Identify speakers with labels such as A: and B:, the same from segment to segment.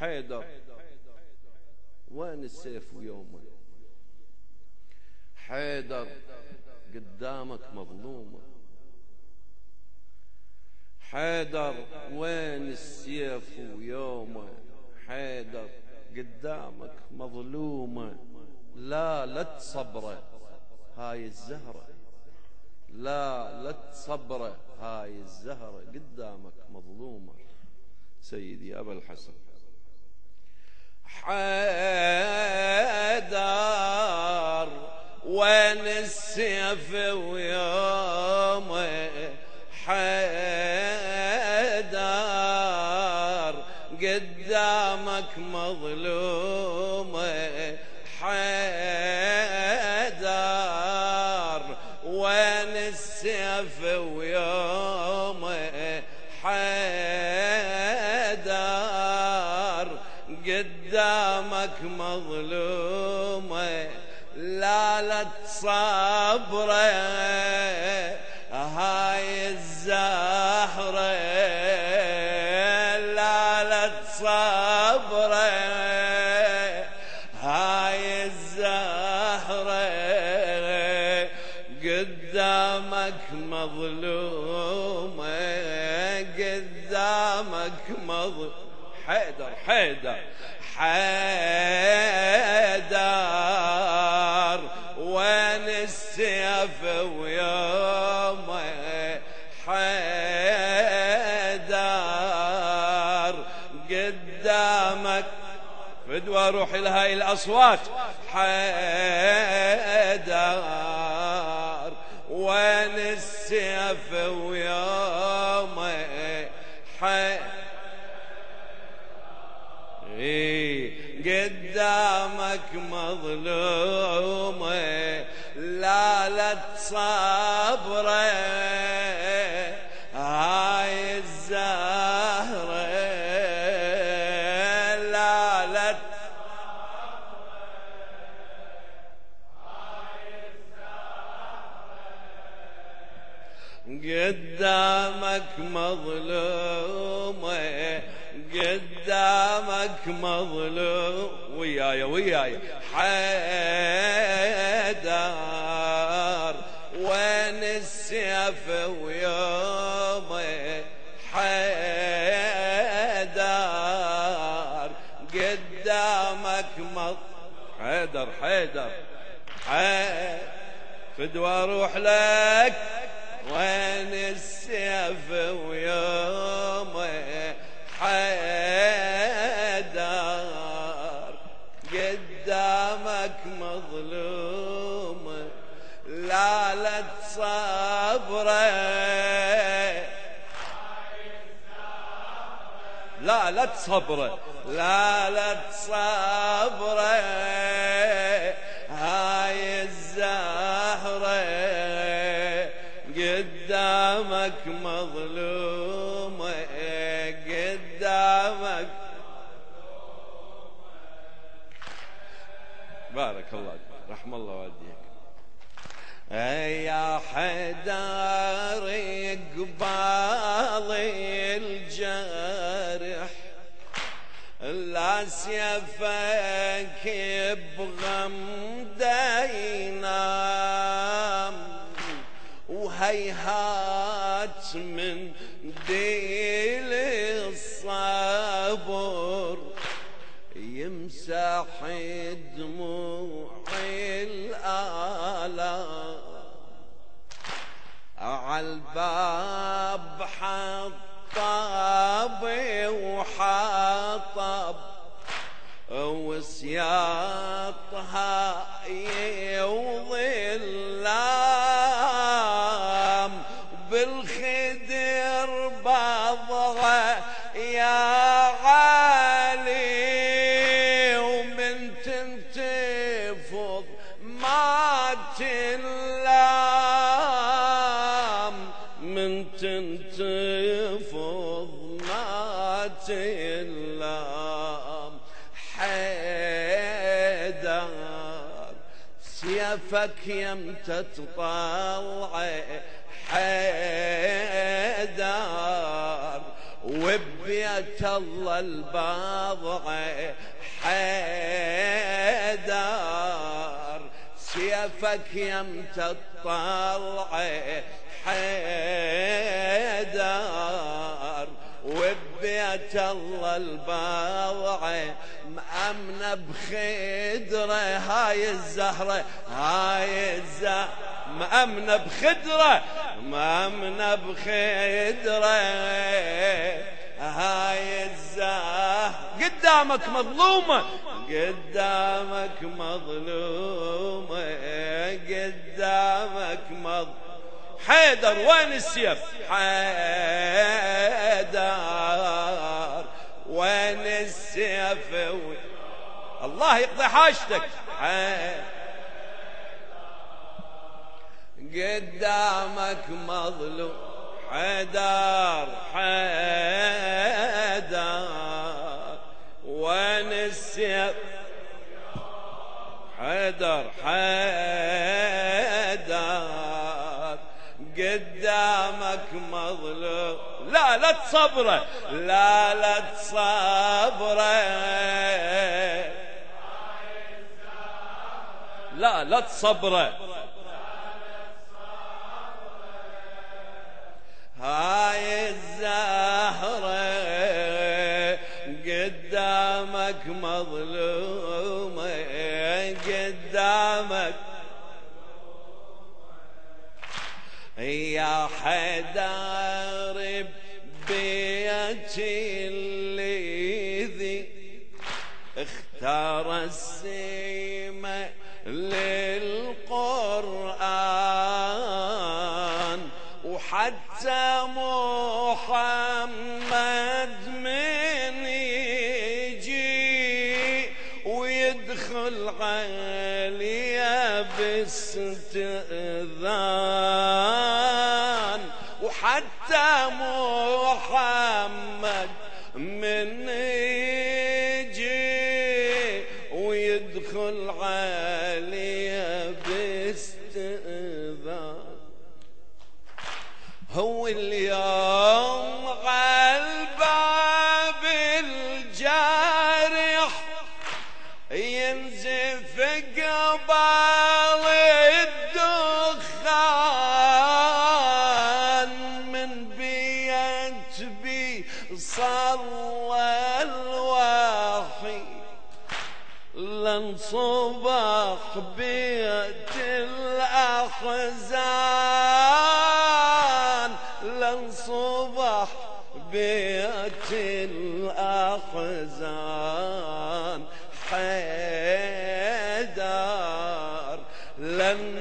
A: حيدر. وين السيف ويومه حيدر قدامك مظلومة. حيدر وين السيف ويومه حيدر قدامك مظلومة. لا لا تصبره هاي الزهرة. لا لا تصبره هاي الزهرة. قدامك مظلومة. سيدي أبا الحسن. حيدر وين السيف ويومه حيدر قدامك مظلومه حيدر وين السيف ويومه قدامك مظلومة لا لا تصبره هاي الزهرة لا لا تصبره هاي الزهرة قدامك مظلومة قدامك مظلومة حيدر حيدر. حيدر وين السيف ويومه حيدر قدامك. فدوى روح لهاي الأصوات. حيدر وين السيف ويومه قدامك مظلومة لا لا تصبره هاي الزهرة لا لا قدامك مظلومة قدامك مظلوم وياي وياي حيدر وين السيف ويومه حيدر؟ قدامك مظ حيدر حيدر حيدر فدوى أروح لك. لا لا لا تصبره هاي الزهرة قدامك مظلومة قدامك. بارك الله رحم الله والديك. يا حدار قبال سيفك بغمده ينام وهيهات من ديل الصبر يمسح دموع الآلام. عالباب حطب وحطب وسياطها وظلام سيفك يمتى تطلع حيدر وبيت بيت الله الباضع حيدر. سيفك يمت الطلع حيدر وبيت الله الباضع مأمنة بخدرة هاي الزهرة هاي الزهرة مأمنة بخدرة مأمنة بخدرة. هاي الزهرة قدامك مظلومة قدامك مظلومة قدامك مظلومة حيدر وين السيف؟ حيدر وين السيف؟ الله يقضي حاجتك. قدامك مظلوم حيدر حيدر وين السيف حيدر قدامك مظلوم. لا لا تصبره. لا لا تصبره. لا لا تصبره. مظلومة قدامك. يا حدار بيتي الذي اختار السيمة للقرآن. باستئذان وحتى محمد الأحزان لن صبح بيت الأحزان حيدر لن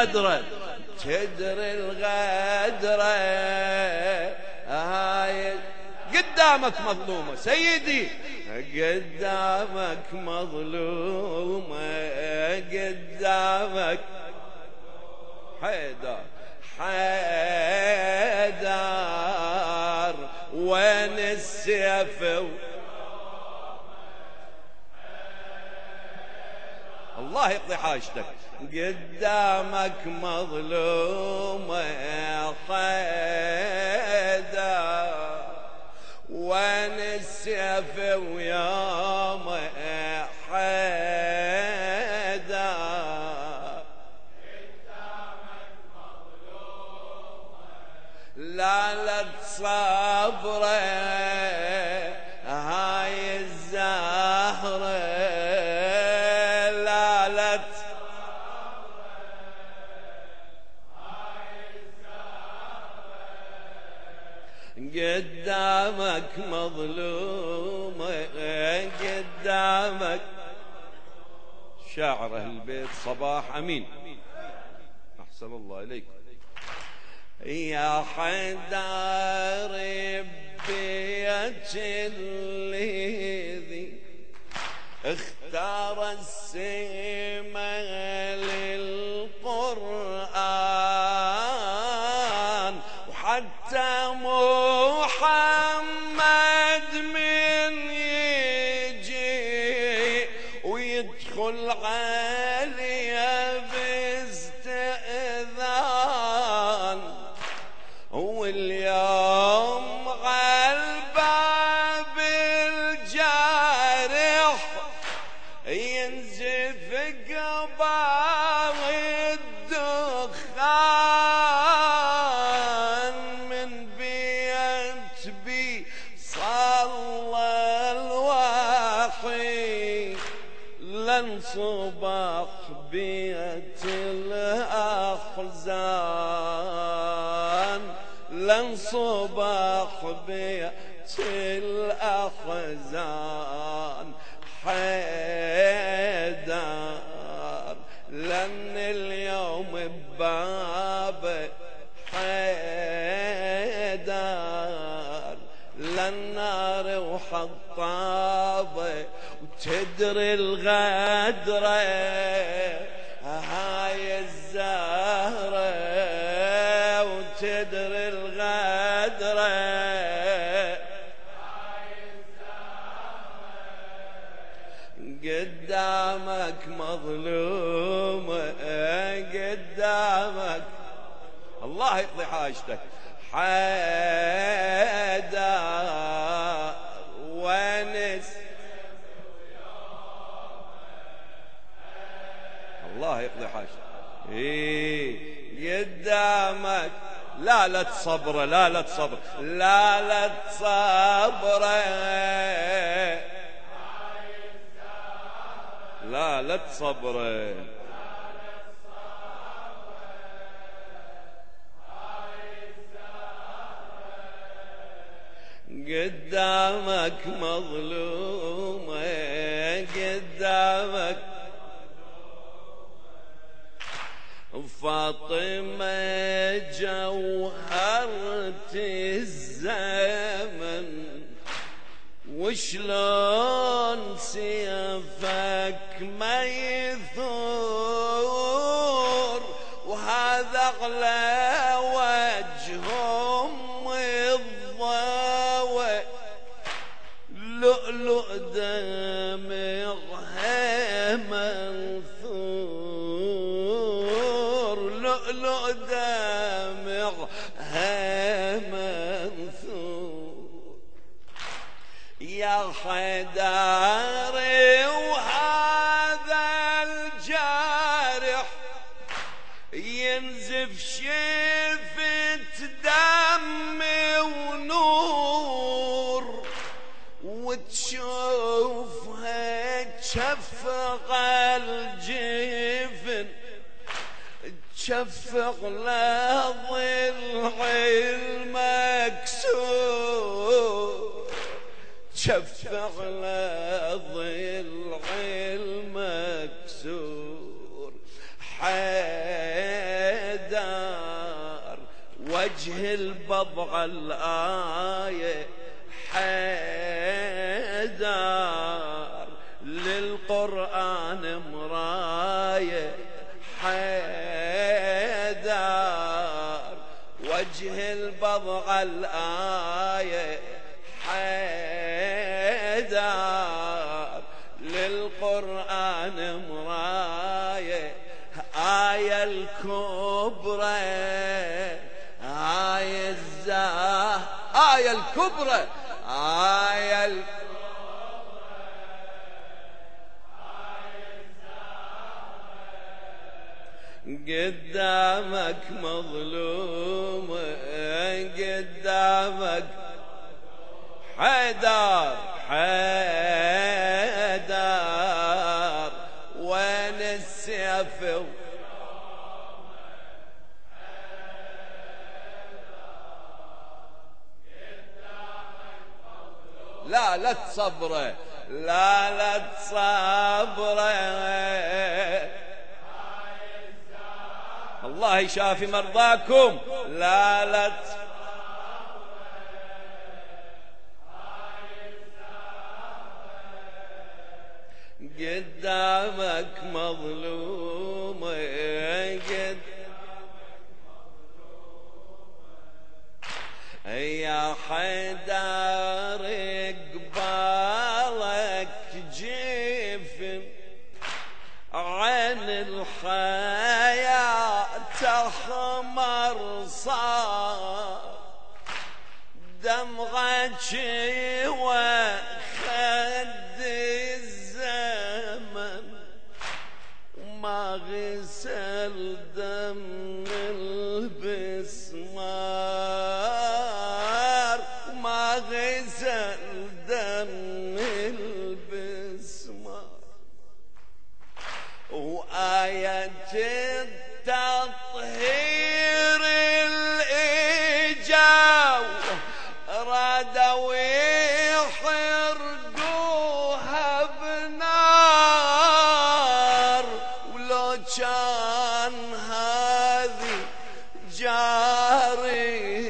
A: الغدرة تدري الغدرة. هاي قدامك مظلومة سيدي. قدامك مظلومة قدامك. حيدر حيدر. وين السيف؟ الله يقضي حاجتك قدامك مظلومة حيدر وين السيف ويوم حيدر لا لا تصبره مظلومة قدامك. شاعر البيت صباح أمين. أحسن الله إليكم يا حدار بيت الذي اختار السيما للقرآن بيت بي صلى الوحي لن صبح قدامك. الله يقضي حاجتك. حيدر ونس. الله يقضي حاجتك. إيه قدامك. لا لا تصبر لا لا تصبر لا لا تصبر. لا لا تصبر. قدامك مظلومة قدامك. فاطمة جوهرة الزمن وشلون سيفك ما يثور تشفق لضلع المكسور تشفق لضلع المكسور حيدر وجه البضع الآية. حيدر للقرآن مراية. البضع الآية حيدر للقرآن مراية. آية الكبرى آية الزاه آية الكبرى آية الكبرى قدامك مظلوم قدامك حيدر حيدر. وين السيف؟ لا لا تصبره لا لا تصبره الله يشافي مرضاكم. لا لا. قدامك مظلومة قد يا حيدر. دمغك كان هذه جاريته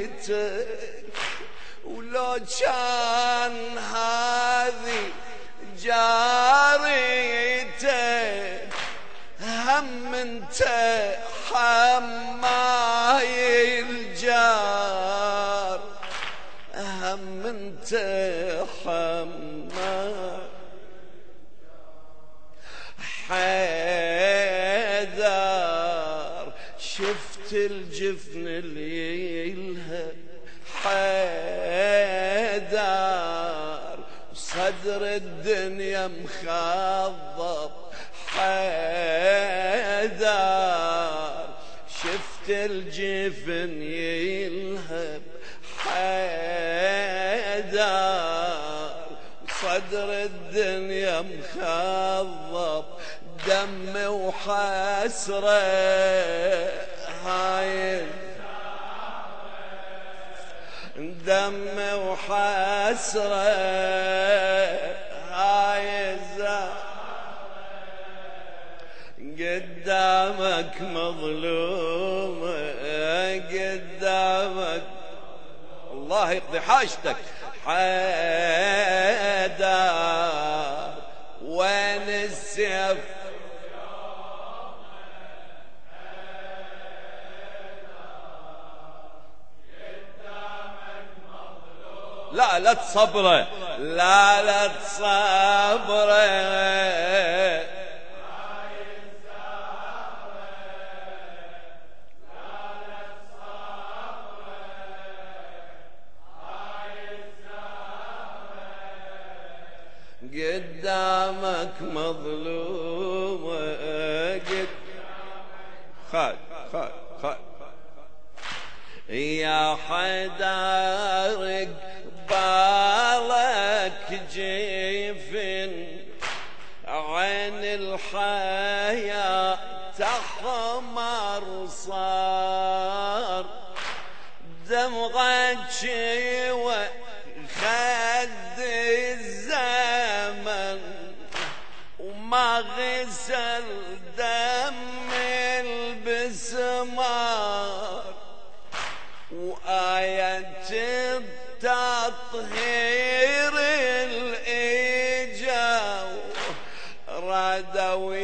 A: هم انت حماي الجفن اللي يلهب حيدر صدر الدنيا مخضب حيدر شفت الجفن يلهب. حيدر صدر الدنيا مخضب دم وحسرة هاي. دم وحسرة هاي قدامك مظلوم قدامك. الله يقضي حاجتك. حيدر وين السيف؟ لا لا تصبره لا لا تصبره قدامك مظلوم قد خال خال خال يا حدارك بالك جيفن عين الحياة تحمر صار. وخد ردوا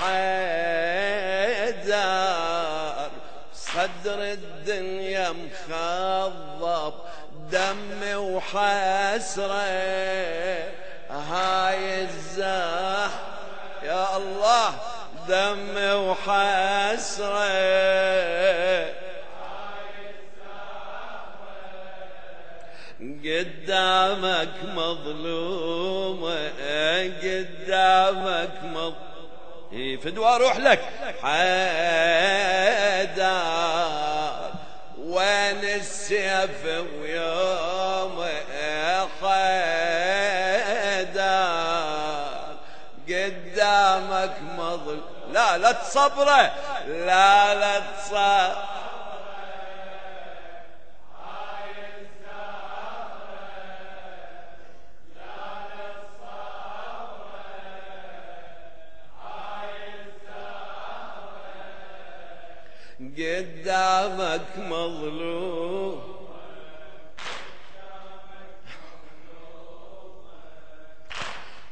A: حيدر صدر الدنيا مخضب دم وحسرة. هاي الزاح يا الله دم وحسرة. قدامك مظلوم قدامك مظلوم فدوى أروح لك؟ حيدر وين السيف ويوم حيدر قدامك مظلوم لا لا تصبره لا لا تصبره. قدامك مظلوم.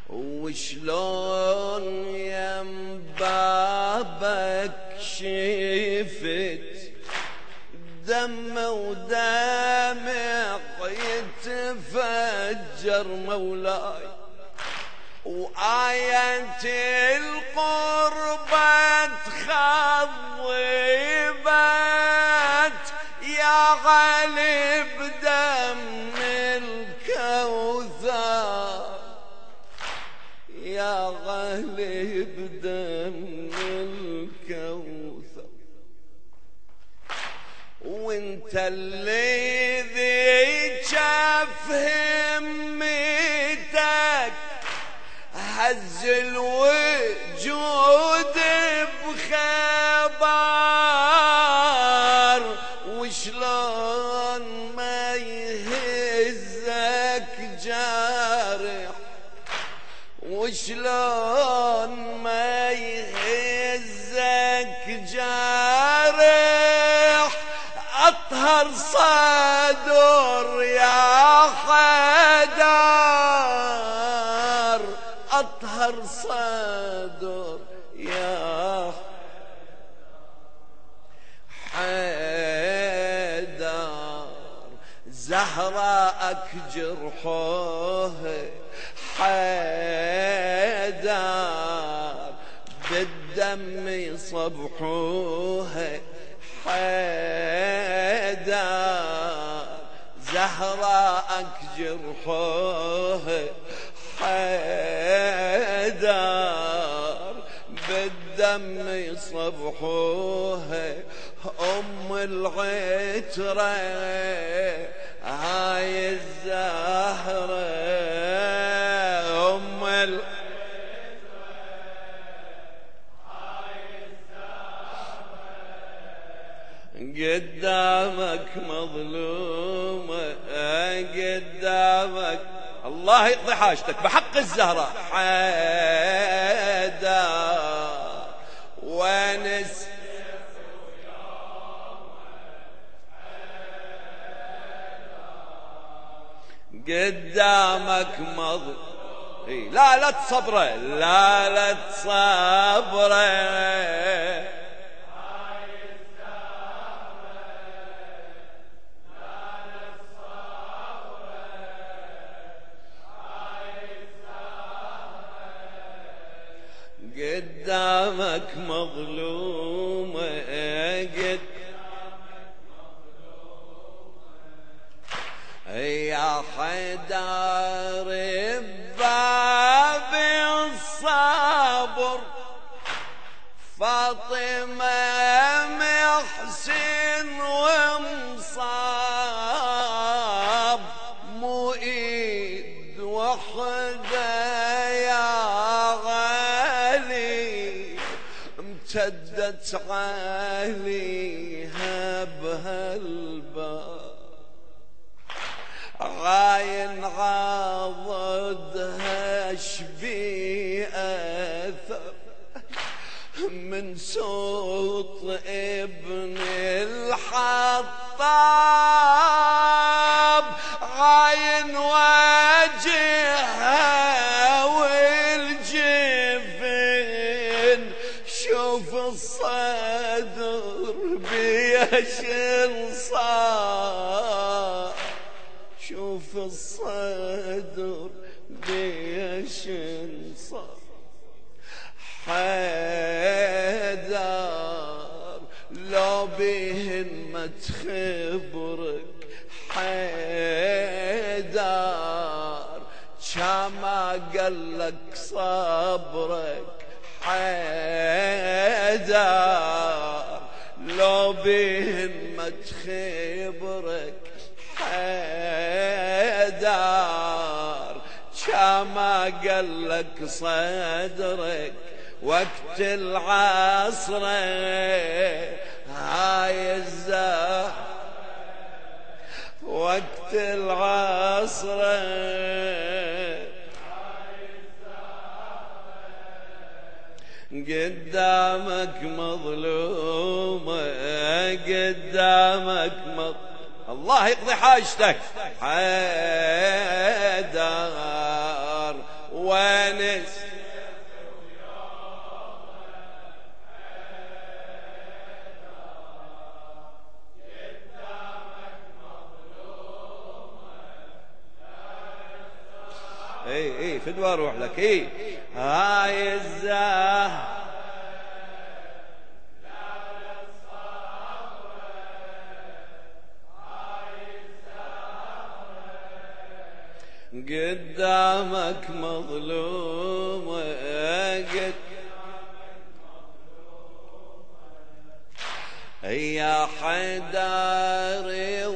A: وشلون يم بابك شفت دم ودمع يتفجر مولاي. وآية القربة وانت اللي اطهر صدر يا حدار زهراءك جرحوه حيدر. بالدم يصبحوها العترة هاي الزهره قدامك مظلومة قدامك الله يقضي حاجتك بحق الزهرة قدامك مظلوم لا لا تصبره لا لا تصبره امتدت عليها بهالباب. عاين عاضدها شبي أثر من صوت ابن الحطاب. شن صار. شوف الصدر بيشن صار حيدر لو بهن ما تخبرك. حيدر شما قال لك صبرك. حيدر. لو بهمة خبرك حيدار. شاما قلك صدرك وقت العصر هاي الزهر. وقت العصر قدامك مظلومة قدامك مظلومة الله يقضي حاجتك. حيدار ونس إي إي فدوى أروح لك إي. هاي الزاه قدامك مظلوم قد يا حداري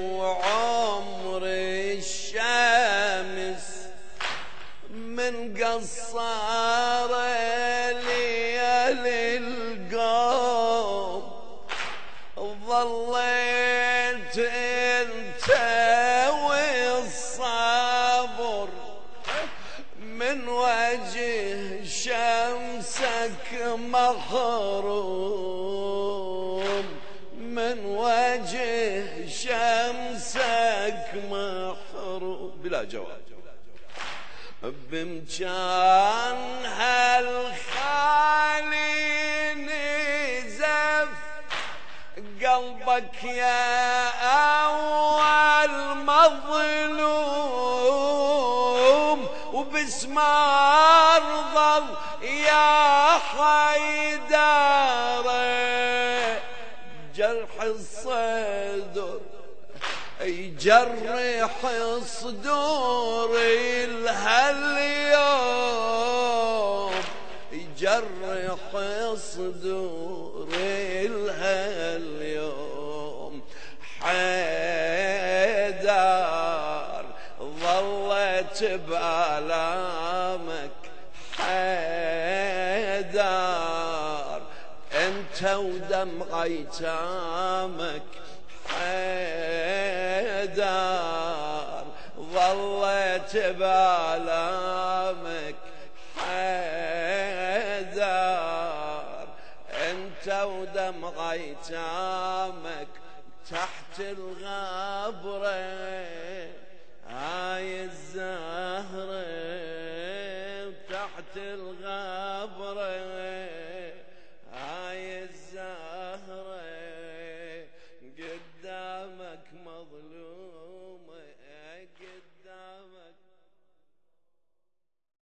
A: بمكان هالخالي نزف قلبك يا أول مظلوم وبسمار ظل يا حيدر جرح الصدر يجرح ظلت بآلامك حيدار انت ودم ايتامك حيدار. ظلت بآلامك حيدار انت ودم ايتامك تحت الغبرة